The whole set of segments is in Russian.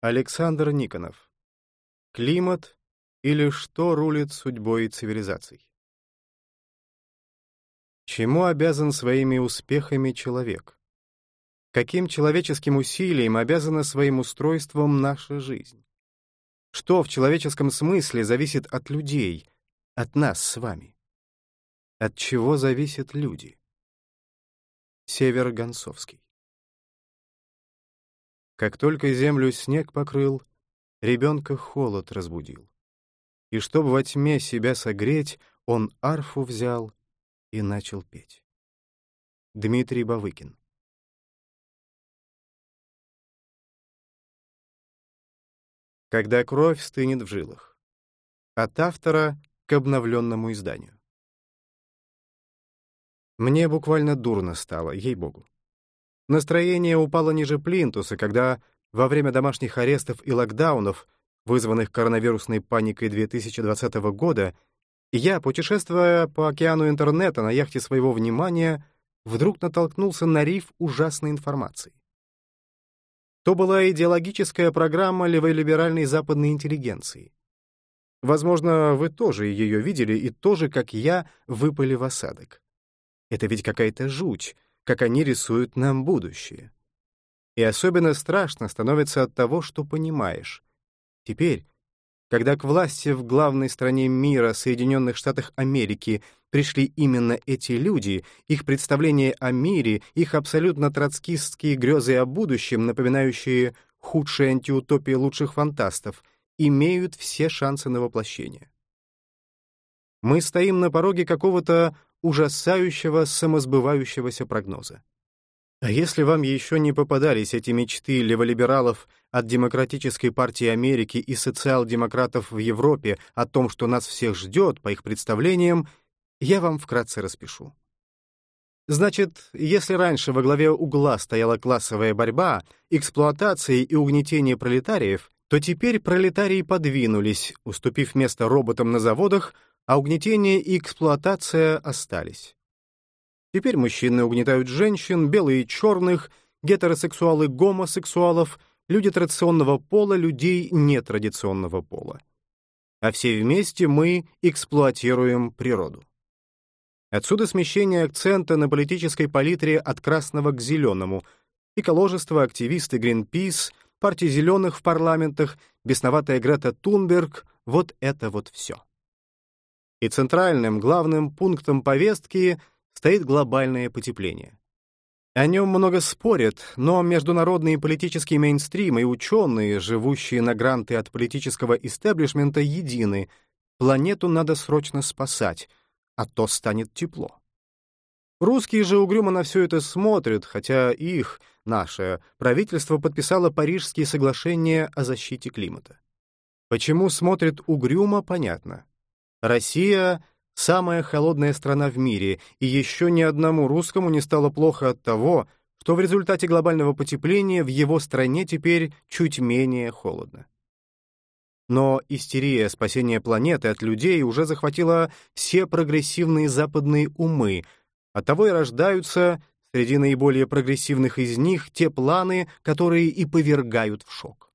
Александр Никонов. Климат или что рулит судьбой цивилизаций? Чему обязан своими успехами человек? Каким человеческим усилием обязана своим устройством наша жизнь? Что в человеческом смысле зависит от людей, от нас с вами? От чего зависят люди? Север Гонцовский. Как только землю снег покрыл, ребенка холод разбудил. И чтобы во тьме себя согреть, он арфу взял и начал петь. Дмитрий Бавыкин Когда кровь стынет в жилах. От автора к обновленному изданию. Мне буквально дурно стало, ей-богу. Настроение упало ниже плинтуса, когда во время домашних арестов и локдаунов, вызванных коронавирусной паникой 2020 года, я, путешествуя по океану интернета на яхте своего внимания, вдруг натолкнулся на риф ужасной информации. То была идеологическая программа леволиберальной западной интеллигенции. Возможно, вы тоже ее видели и тоже, как я, выпали в осадок. Это ведь какая-то жуть — как они рисуют нам будущее. И особенно страшно становится от того, что понимаешь. Теперь, когда к власти в главной стране мира, Соединенных Штатах Америки, пришли именно эти люди, их представления о мире, их абсолютно троцкистские грезы о будущем, напоминающие худшие антиутопии лучших фантастов, имеют все шансы на воплощение. Мы стоим на пороге какого-то ужасающего самосбывающегося прогноза. А если вам еще не попадались эти мечты леволибералов от Демократической партии Америки и социал-демократов в Европе о том, что нас всех ждет, по их представлениям, я вам вкратце распишу. Значит, если раньше во главе угла стояла классовая борьба, эксплуатация и угнетение пролетариев, то теперь пролетарии подвинулись, уступив место роботам на заводах, а угнетение и эксплуатация остались. Теперь мужчины угнетают женщин, белые и черных, гетеросексуалы гомосексуалов, люди традиционного пола, людей нетрадиционного пола. А все вместе мы эксплуатируем природу. Отсюда смещение акцента на политической палитре от красного к зеленому, эколожество, активисты Greenpeace, партии зеленых в парламентах, бесноватая Грета Тунберг — вот это вот все. И центральным, главным пунктом повестки стоит глобальное потепление. О нем много спорят, но международные политические мейнстримы и ученые, живущие на гранты от политического истеблишмента, едины. Планету надо срочно спасать, а то станет тепло. Русские же угрюмо на все это смотрят, хотя их, наше, правительство подписало Парижские соглашения о защите климата. Почему смотрят угрюмо, понятно. Россия — самая холодная страна в мире, и еще ни одному русскому не стало плохо от того, что в результате глобального потепления в его стране теперь чуть менее холодно. Но истерия спасения планеты от людей уже захватила все прогрессивные западные умы, оттого и рождаются среди наиболее прогрессивных из них те планы, которые и повергают в шок.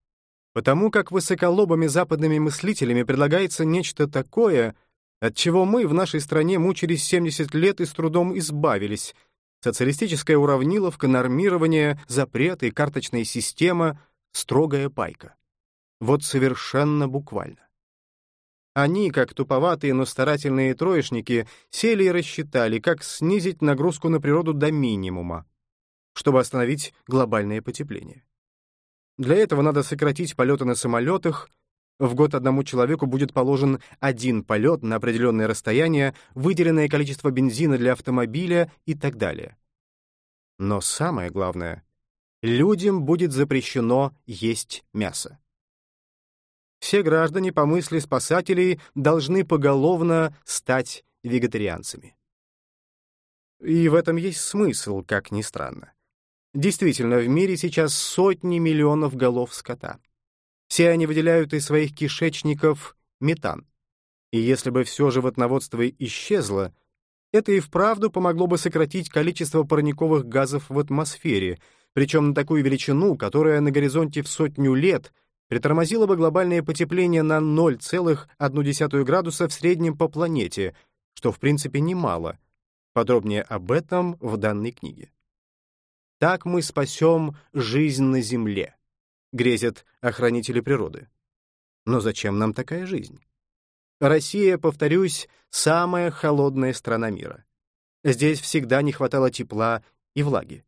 Потому как высоколобыми западными мыслителями предлагается нечто такое, от чего мы в нашей стране мучились 70 лет и с трудом избавились. Социалистическая уравниловка, нормирование, запреты, карточная система, строгая пайка. Вот совершенно буквально. Они, как туповатые, но старательные троечники, сели и рассчитали, как снизить нагрузку на природу до минимума, чтобы остановить глобальное потепление. Для этого надо сократить полеты на самолетах. В год одному человеку будет положен один полет на определенное расстояние, выделенное количество бензина для автомобиля и так далее. Но самое главное, людям будет запрещено есть мясо. Все граждане по мысли спасателей должны поголовно стать вегетарианцами. И в этом есть смысл, как ни странно. Действительно, в мире сейчас сотни миллионов голов скота. Все они выделяют из своих кишечников метан. И если бы все животноводство исчезло, это и вправду помогло бы сократить количество парниковых газов в атмосфере, причем на такую величину, которая на горизонте в сотню лет притормозило бы глобальное потепление на 0,1 градуса в среднем по планете, что в принципе немало. Подробнее об этом в данной книге. Так мы спасем жизнь на Земле, грезят охранители природы. Но зачем нам такая жизнь? Россия, повторюсь, самая холодная страна мира. Здесь всегда не хватало тепла и влаги.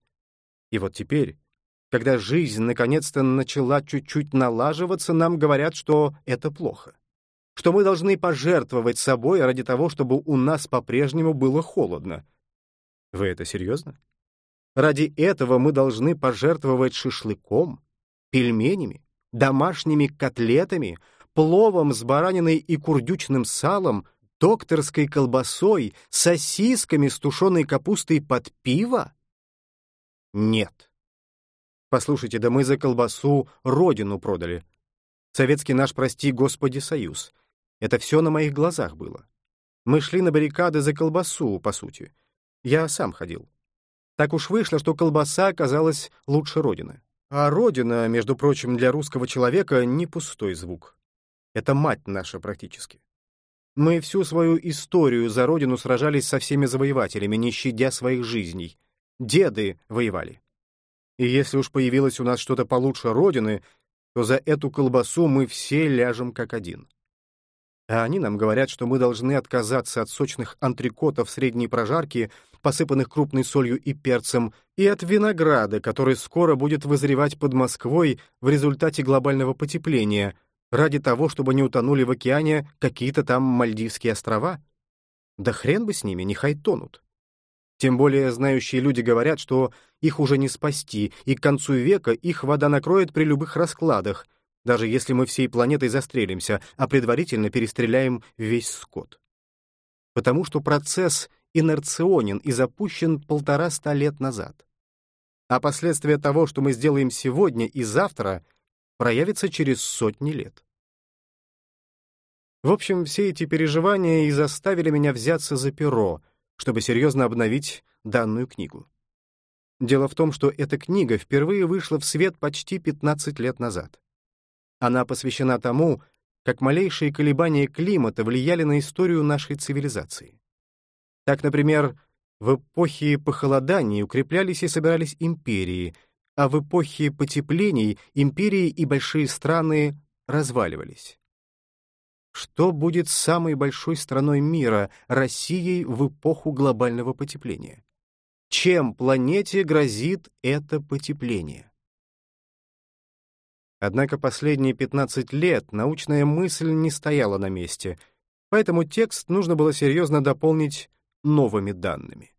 И вот теперь, когда жизнь наконец-то начала чуть-чуть налаживаться, нам говорят, что это плохо. Что мы должны пожертвовать собой ради того, чтобы у нас по-прежнему было холодно. Вы это серьезно? Ради этого мы должны пожертвовать шашлыком, пельменями, домашними котлетами, пловом с бараниной и курдючным салом, докторской колбасой, сосисками с тушеной капустой под пиво? Нет. Послушайте, да мы за колбасу родину продали. Советский наш, прости господи, союз. Это все на моих глазах было. Мы шли на баррикады за колбасу, по сути. Я сам ходил. Так уж вышло, что колбаса оказалась лучше Родины. А Родина, между прочим, для русского человека не пустой звук. Это мать наша практически. Мы всю свою историю за Родину сражались со всеми завоевателями, не щадя своих жизней. Деды воевали. И если уж появилось у нас что-то получше Родины, то за эту колбасу мы все ляжем как один. А они нам говорят, что мы должны отказаться от сочных антрикотов средней прожарки, посыпанных крупной солью и перцем, и от винограда, который скоро будет вызревать под Москвой в результате глобального потепления, ради того, чтобы не утонули в океане какие-то там Мальдивские острова. Да хрен бы с ними, нехай тонут. Тем более знающие люди говорят, что их уже не спасти, и к концу века их вода накроет при любых раскладах, даже если мы всей планетой застрелимся, а предварительно перестреляем весь скот. Потому что процесс инерционен и запущен полтора ста лет назад. А последствия того, что мы сделаем сегодня и завтра, проявятся через сотни лет. В общем, все эти переживания и заставили меня взяться за перо, чтобы серьезно обновить данную книгу. Дело в том, что эта книга впервые вышла в свет почти 15 лет назад. Она посвящена тому, как малейшие колебания климата влияли на историю нашей цивилизации. Так, например, в эпохе похолоданий укреплялись и собирались империи, а в эпохе потеплений империи и большие страны разваливались. Что будет самой большой страной мира, Россией, в эпоху глобального потепления? Чем планете грозит это потепление? Однако последние 15 лет научная мысль не стояла на месте, поэтому текст нужно было серьезно дополнить новыми данными.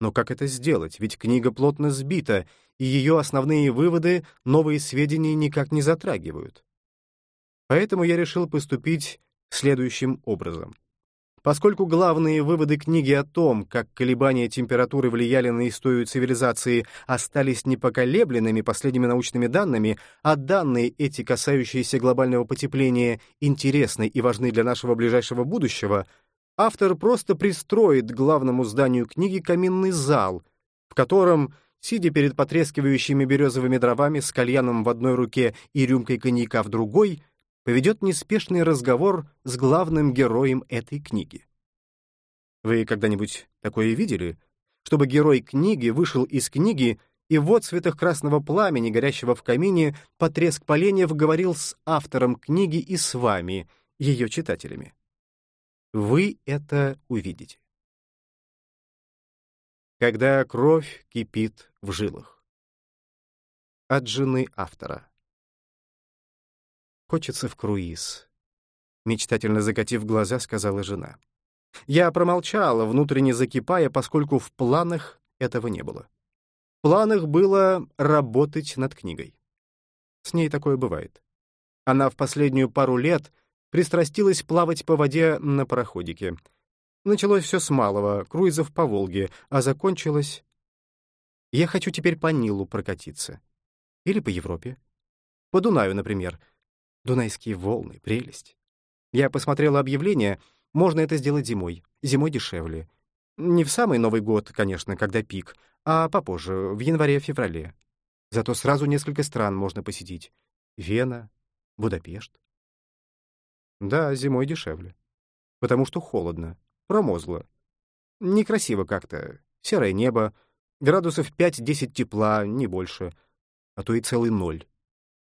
Но как это сделать? Ведь книга плотно сбита, и ее основные выводы новые сведения никак не затрагивают. Поэтому я решил поступить следующим образом. Поскольку главные выводы книги о том, как колебания температуры влияли на историю цивилизации, остались непоколебленными последними научными данными, а данные эти, касающиеся глобального потепления, интересны и важны для нашего ближайшего будущего, автор просто пристроит к главному зданию книги каминный зал, в котором, сидя перед потрескивающими березовыми дровами с кальяном в одной руке и рюмкой коньяка в другой, поведет неспешный разговор с главным героем этой книги. Вы когда-нибудь такое видели? Чтобы герой книги вышел из книги и в отцветах красного пламени, горящего в камине, потреск поленьев говорил с автором книги и с вами, ее читателями. Вы это увидите. Когда кровь кипит в жилах. От жены автора. Хочется в круиз. Мечтательно закатив глаза, сказала жена. Я промолчала, внутренне закипая, поскольку в планах этого не было. В планах было работать над книгой. С ней такое бывает. Она в последнюю пару лет пристрастилась плавать по воде на пароходике. Началось все с малого, круизов по Волге, а закончилось... Я хочу теперь по Нилу прокатиться. Или по Европе. По Дунаю, например — Дунайские волны, прелесть. Я посмотрела объявление, можно это сделать зимой. Зимой дешевле. Не в самый Новый год, конечно, когда пик, а попозже, в январе-феврале. Зато сразу несколько стран можно посетить. Вена, Будапешт. Да, зимой дешевле. Потому что холодно, промозгло. Некрасиво как-то. Серое небо, градусов 5-10 тепла, не больше. А то и целый ноль.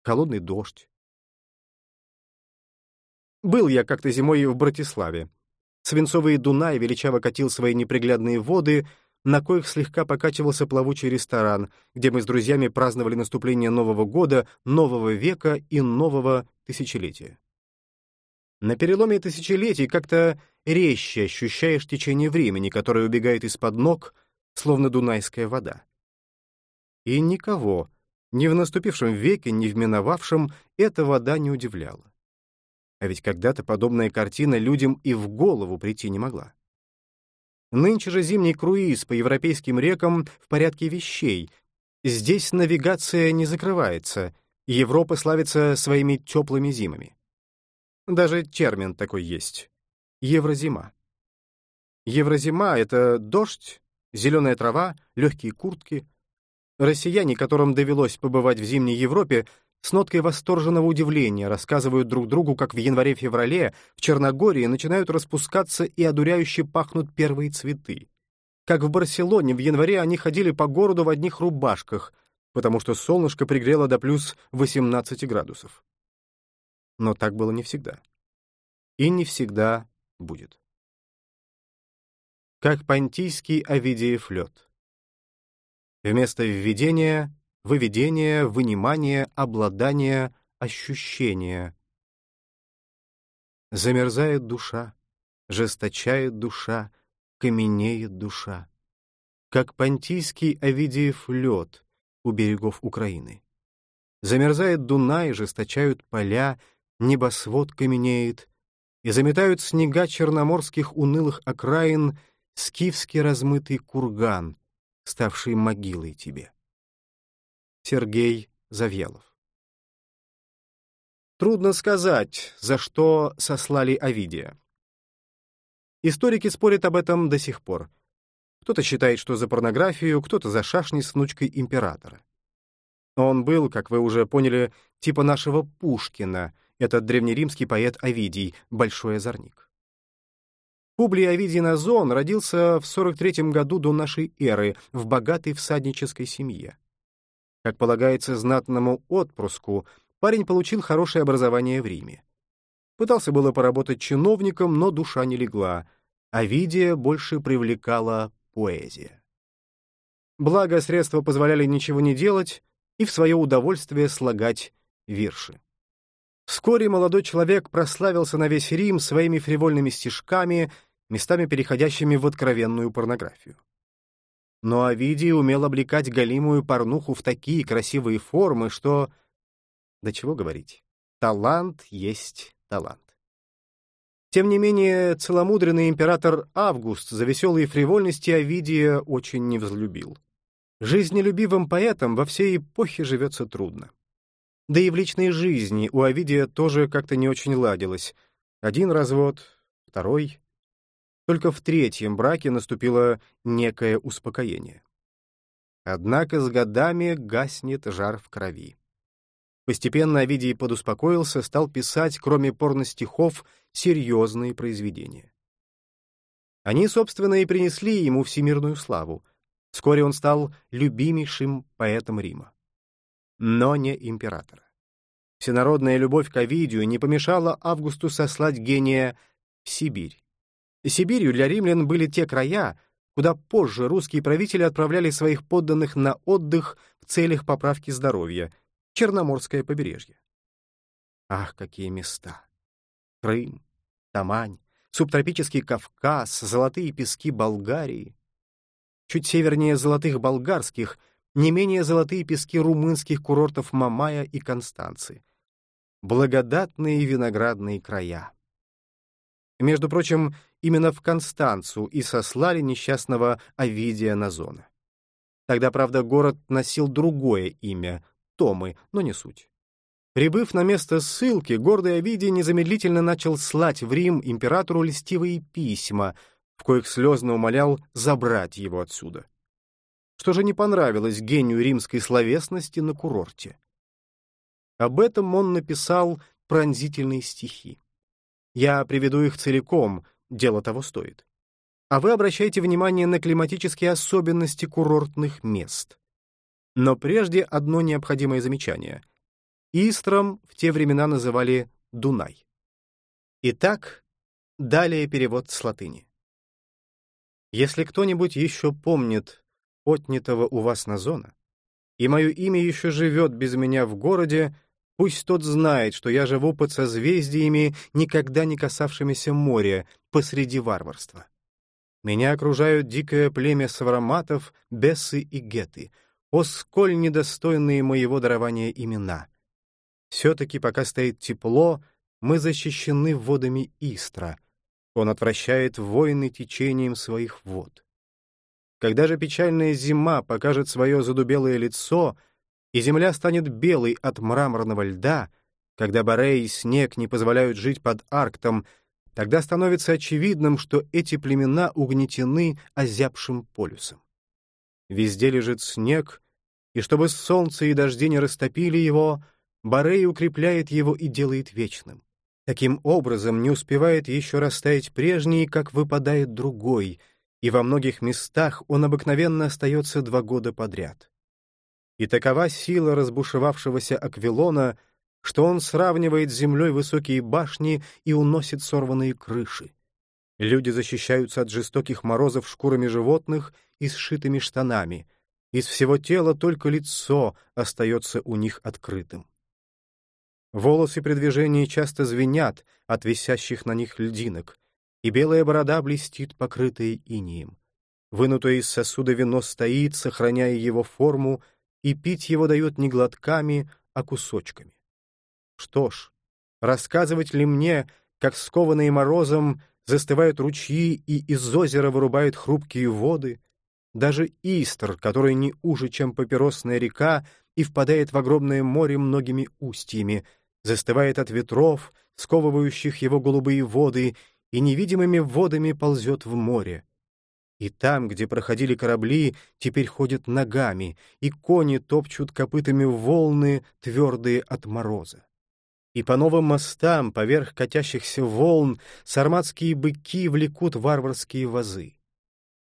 Холодный дождь. Был я как-то зимой в Братиславе. Свинцовый Дунай величаво катил свои неприглядные воды, на коих слегка покачивался плавучий ресторан, где мы с друзьями праздновали наступление Нового года, Нового века и Нового тысячелетия. На переломе тысячелетий как-то резче ощущаешь течение времени, которое убегает из-под ног, словно дунайская вода. И никого, ни в наступившем веке, ни в миновавшем, эта вода не удивляла. А ведь когда-то подобная картина людям и в голову прийти не могла. Нынче же зимний круиз по европейским рекам в порядке вещей. Здесь навигация не закрывается, Европа славится своими теплыми зимами. Даже термин такой есть — еврозима. Еврозима — это дождь, зеленая трава, легкие куртки. Россияне, которым довелось побывать в зимней Европе, с ноткой восторженного удивления рассказывают друг другу, как в январе-феврале в Черногории начинают распускаться и одуряюще пахнут первые цветы. Как в Барселоне в январе они ходили по городу в одних рубашках, потому что солнышко пригрело до плюс 18 градусов. Но так было не всегда. И не всегда будет. Как понтийский Овидиев лед. Вместо введения — выведение, вынимание, обладание, ощущение. Замерзает душа, жесточает душа, каменеет душа. Как понтийский Овидиев лед у берегов Украины. Замерзает Дунай, жесточают поля, небосвод каменеет, и заметают снега черноморских унылых окраин скифский размытый курган, ставший могилой тебе. Сергей Завьялов Трудно сказать, за что сослали Овидия. Историки спорят об этом до сих пор. Кто-то считает, что за порнографию, кто-то за шашни с внучкой императора. Он был, как вы уже поняли, типа нашего Пушкина — этот древнеримский поэт Овидий, большой озорник. Публий Овидий Назон родился в 43 году до нашей эры в богатой всаднической семье. Как полагается знатному отпрыску, парень получил хорошее образование в Риме. Пытался было поработать чиновником, но душа не легла. Овидия больше привлекала поэзия. Благо, средства позволяли ничего не делать и в свое удовольствие слагать вирши. Вскоре молодой человек прославился на весь Рим своими фривольными стишками, местами переходящими в откровенную порнографию. Но Овидий умел облекать голимую порнуху в такие красивые формы, что... Да чего говорить, талант есть талант. Тем не менее, целомудренный император Август за веселые фривольности Овидия очень не взлюбил. Жизнелюбивым поэтам во всей эпохе живется трудно. Да и в личной жизни у Овидия тоже как-то не очень ладилось. Один развод, второй. Только в третьем браке наступило некое успокоение. Однако с годами гаснет жар в крови. Постепенно Овидий подуспокоился, стал писать, кроме порностихов, серьезные произведения. Они, собственно, и принесли ему всемирную славу. Вскоре он стал любимейшим поэтом Рима но не императора. Всенародная любовь к Овидию не помешала Августу сослать гения в Сибирь. Сибирью для римлян были те края, куда позже русские правители отправляли своих подданных на отдых в целях поправки здоровья, Черноморское побережье. Ах, какие места! Крым, Тамань, субтропический Кавказ, золотые пески Болгарии. Чуть севернее золотых болгарских — не менее золотые пески румынских курортов Мамая и Констанции. Благодатные виноградные края. Между прочим, именно в Констанцу и сослали несчастного Овидия Назона. Тогда, правда, город носил другое имя — Томы, но не суть. Прибыв на место ссылки, гордый Овидий незамедлительно начал слать в Рим императору льстивые письма, в коих слезно умолял забрать его отсюда. Что же не понравилось гению римской словесности на курорте? Об этом он написал пронзительные стихи. Я приведу их целиком, дело того стоит. А вы обращайте внимание на климатические особенности курортных мест. Но прежде одно необходимое замечание. Истром в те времена называли Дунай. Итак, далее перевод с латыни. Если кто-нибудь еще помнит отнятого у вас Назона, и мое имя еще живет без меня в городе, пусть тот знает, что я живу под созвездиями, никогда не касавшимися моря, посреди варварства. Меня окружают дикое племя савраматов, бесы и геты. О, сколь недостойные моего дарования имена! Все-таки, пока стоит тепло, мы защищены водами Истра. Он отвращает войны течением своих вод. Когда же печальная зима покажет свое задубелое лицо, и земля станет белой от мраморного льда, когда Борей и снег не позволяют жить под Арктом, тогда становится очевидным, что эти племена угнетены озябшим полюсом. Везде лежит снег, и чтобы солнце и дожди не растопили его, Борей укрепляет его и делает вечным. Таким образом, не успевает еще растаять прежний, как выпадает другой, и во многих местах он обыкновенно остается два года подряд. И такова сила разбушевавшегося Аквилона, что он сравнивает с землей высокие башни и уносит сорванные крыши. Люди защищаются от жестоких морозов шкурами животных и сшитыми штанами. Из всего тела только лицо остается у них открытым. Волосы при движении часто звенят от висящих на них льдинок, и белая борода блестит, покрытая инием. Вынутое из сосуда вино стоит, сохраняя его форму, и пить его дают не глотками, а кусочками. Что ж, рассказывать ли мне, как скованные морозом застывают ручьи и из озера вырубают хрупкие воды, даже Истр, который не уже, чем папиросная река, и впадает в огромное море многими устьями — застывает от ветров, сковывающих его голубые воды, и невидимыми водами ползет в море. И там, где проходили корабли, теперь ходят ногами, и кони топчут копытами волны, твердые от мороза. И по новым мостам, поверх катящихся волн, сарматские быки влекут варварские вазы.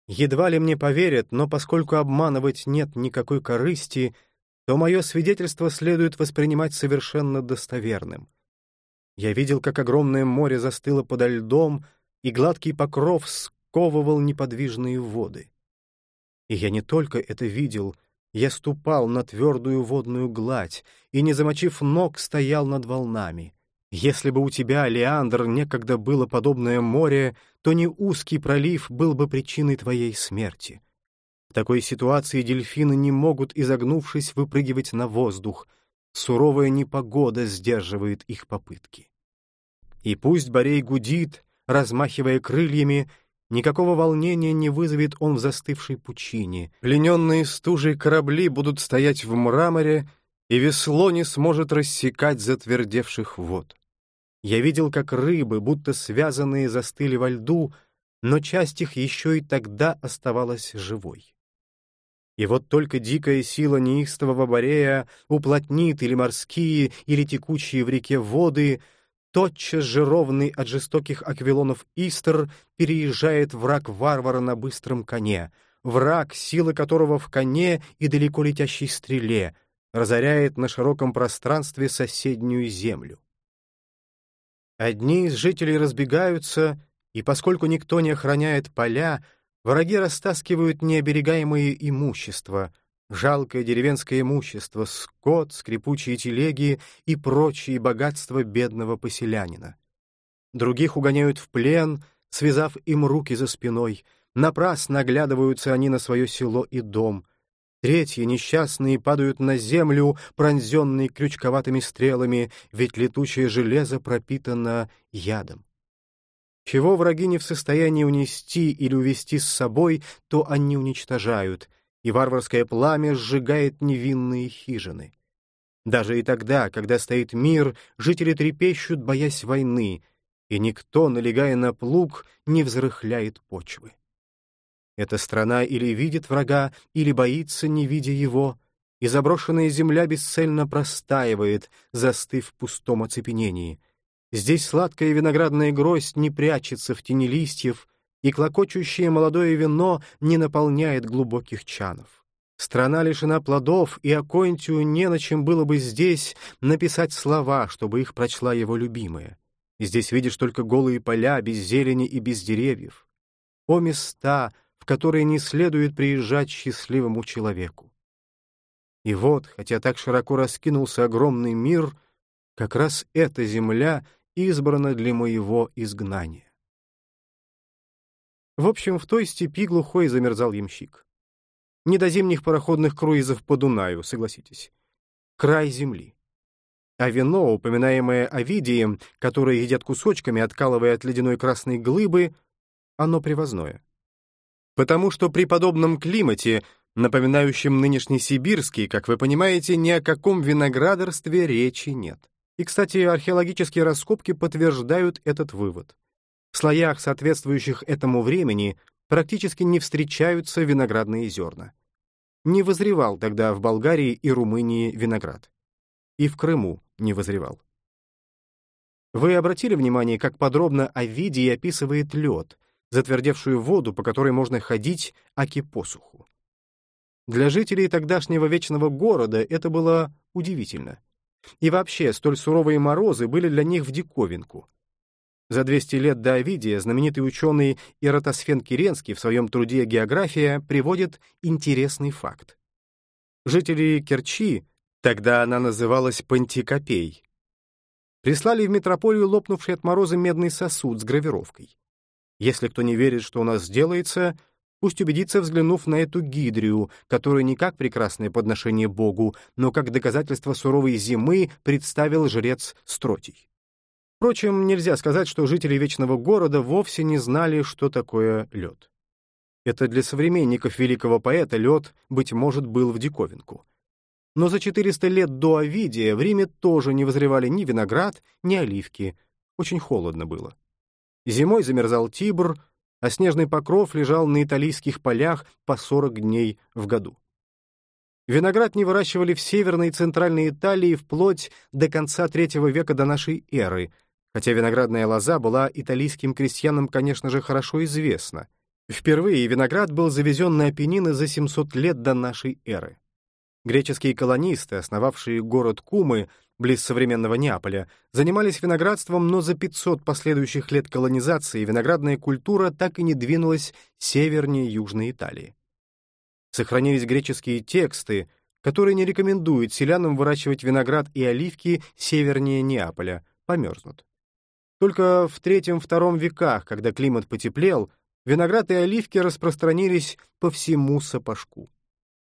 Едва ли мне поверят, но поскольку обманывать нет никакой корысти, то мое свидетельство следует воспринимать совершенно достоверным. Я видел, как огромное море застыло подо льдом, и гладкий покров сковывал неподвижные воды. И я не только это видел, я ступал на твердую водную гладь и, не замочив ног, стоял над волнами. Если бы у тебя, Леандр, некогда было подобное море, то не узкий пролив был бы причиной твоей смерти такой ситуации дельфины не могут, изогнувшись, выпрыгивать на воздух. Суровая непогода сдерживает их попытки. И пусть Борей гудит, размахивая крыльями, никакого волнения не вызовет он в застывшей пучине. Плененные стужей корабли будут стоять в мраморе, и весло не сможет рассекать затвердевших вод. Я видел, как рыбы, будто связанные, застыли во льду, но часть их еще и тогда оставалась живой. И вот только дикая сила неистового Борея уплотнит или морские, или текущие в реке воды, тотчас же ровный от жестоких аквилонов Истер переезжает враг варвара на быстром коне, враг, сила которого в коне и далеко летящей стреле, разоряет на широком пространстве соседнюю землю. Одни из жителей разбегаются, и поскольку никто не охраняет поля, Враги растаскивают необерегаемое имущество, жалкое деревенское имущество, скот, скрипучие телеги и прочие богатства бедного поселянина. Других угоняют в плен, связав им руки за спиной. Напрасно оглядываются они на свое село и дом. Третьи, несчастные, падают на землю, пронзенные крючковатыми стрелами, ведь летучее железо пропитано ядом. Чего враги не в состоянии унести или увести с собой, то они уничтожают, и варварское пламя сжигает невинные хижины. Даже и тогда, когда стоит мир, жители трепещут, боясь войны, и никто, налегая на плуг, не взрыхляет почвы. Эта страна или видит врага, или боится, не видя его, и заброшенная земля бесцельно простаивает, застыв в пустом оцепенении. Здесь сладкая виноградная гроздь не прячется в тени листьев, и клокочущее молодое вино не наполняет глубоких чанов. Страна лишена плодов, и Аконтию не на чем было бы здесь написать слова, чтобы их прочла его любимая. Здесь видишь только голые поля, без зелени и без деревьев. О места, в которые не следует приезжать счастливому человеку. И вот, хотя так широко раскинулся огромный мир, как раз эта земля избрана для моего изгнания. В общем, в той степи глухой замерзал ямщик. Не до зимних пароходных круизов по Дунаю, согласитесь. Край земли. А вино, упоминаемое Овидием, которое едят кусочками, откалывая от ледяной красной глыбы, оно привозное. Потому что при подобном климате, напоминающем нынешний сибирский, как вы понимаете, ни о каком виноградарстве речи нет. И, кстати, археологические раскопки подтверждают этот вывод. В слоях, соответствующих этому времени, практически не встречаются виноградные зерна. Не возревал тогда в Болгарии и Румынии виноград. И в Крыму не возревал. Вы обратили внимание, как подробно Овидий описывает лед, затвердевшую воду, по которой можно ходить, аки посуху. Для жителей тогдашнего вечного города это было удивительно. И вообще, столь суровые морозы были для них в диковинку. За 200 лет до Овидия знаменитый ученый Иратосфен Киренский в своем труде «География» приводит интересный факт. Жители Керчи, тогда она называлась Пантикопей, прислали в метрополию лопнувший от мороза медный сосуд с гравировкой. Если кто не верит, что у нас сделается, пусть убедится, взглянув на эту гидрию, которую не как прекрасное подношение Богу, но как доказательство суровой зимы представил жрец Стротий. Впрочем, нельзя сказать, что жители Вечного Города вовсе не знали, что такое лед. Это для современников великого поэта лед, быть может, был в диковинку. Но за 400 лет до Овидия в Риме тоже не возревали ни виноград, ни оливки. Очень холодно было. Зимой замерзал Тибр, а снежный покров лежал на итальянских полях по 40 дней в году. Виноград не выращивали в Северной и Центральной Италии вплоть до конца III века до нашей эры, хотя виноградная лоза была итальянским крестьянам, конечно же, хорошо известна. Впервые виноград был завезен на Апеннины за 700 лет до нашей эры. Греческие колонисты, основавшие город Кумы, близ современного Неаполя, занимались виноградством, но за 500 последующих лет колонизации виноградная культура так и не двинулась севернее Южной Италии. Сохранились греческие тексты, которые не рекомендуют селянам выращивать виноград и оливки севернее Неаполя, померзнут. Только в III-II веках, когда климат потеплел, виноград и оливки распространились по всему Сапожку.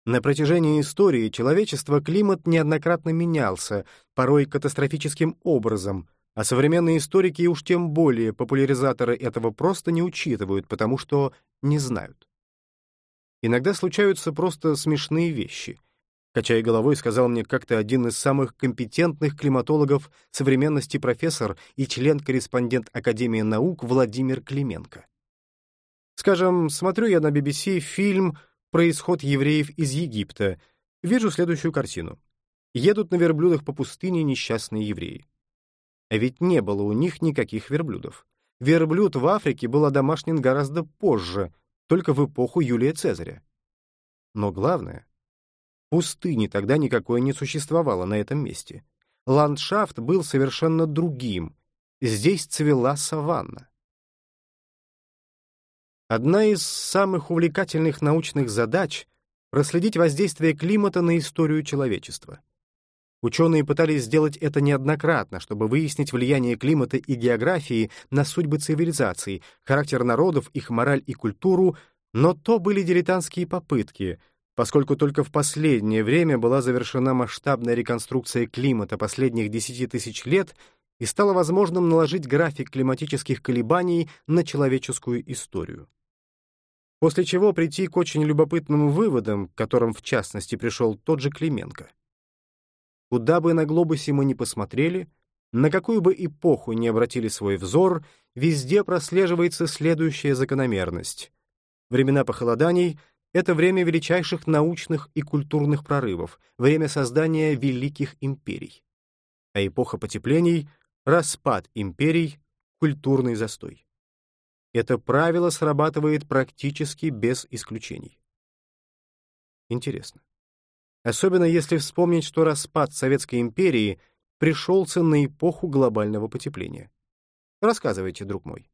На протяжении истории человечества климат неоднократно менялся, порой катастрофическим образом, а современные историки и уж тем более популяризаторы этого просто не учитывают, потому что не знают. Иногда случаются просто смешные вещи. Качая головой, сказал мне как-то один из самых компетентных климатологов современности профессор и член-корреспондент Академии наук Владимир Клименко. Скажем, смотрю я на BBC фильм про исход евреев из Египта, вижу следующую картину. Едут на верблюдах по пустыне несчастные евреи. А ведь не было у них никаких верблюдов. Верблюд в Африке был одомашнен гораздо позже, только в эпоху Юлия Цезаря. Но главное, пустыни тогда никакой не существовало на этом месте. Ландшафт был совершенно другим. Здесь цвела саванна. Одна из самых увлекательных научных задач — проследить воздействие климата на историю человечества. Ученые пытались сделать это неоднократно, чтобы выяснить влияние климата и географии на судьбы цивилизаций, характер народов, их мораль и культуру, но то были дилетантские попытки, поскольку только в последнее время была завершена масштабная реконструкция климата последних 10 тысяч лет и стало возможным наложить график климатических колебаний на человеческую историю. После чего прийти к очень любопытным выводам, к которым в частности пришел тот же Клименко. Куда бы на глобусе мы ни посмотрели, на какую бы эпоху ни обратили свой взор, везде прослеживается следующая закономерность. Времена похолоданий Это время величайших научных и культурных прорывов, время создания великих империй. А эпоха потеплений — распад империй, культурный застой. Это правило срабатывает практически без исключений. Интересно. Особенно если вспомнить, что распад Советской империи пришелся на эпоху глобального потепления. Рассказывайте, друг мой.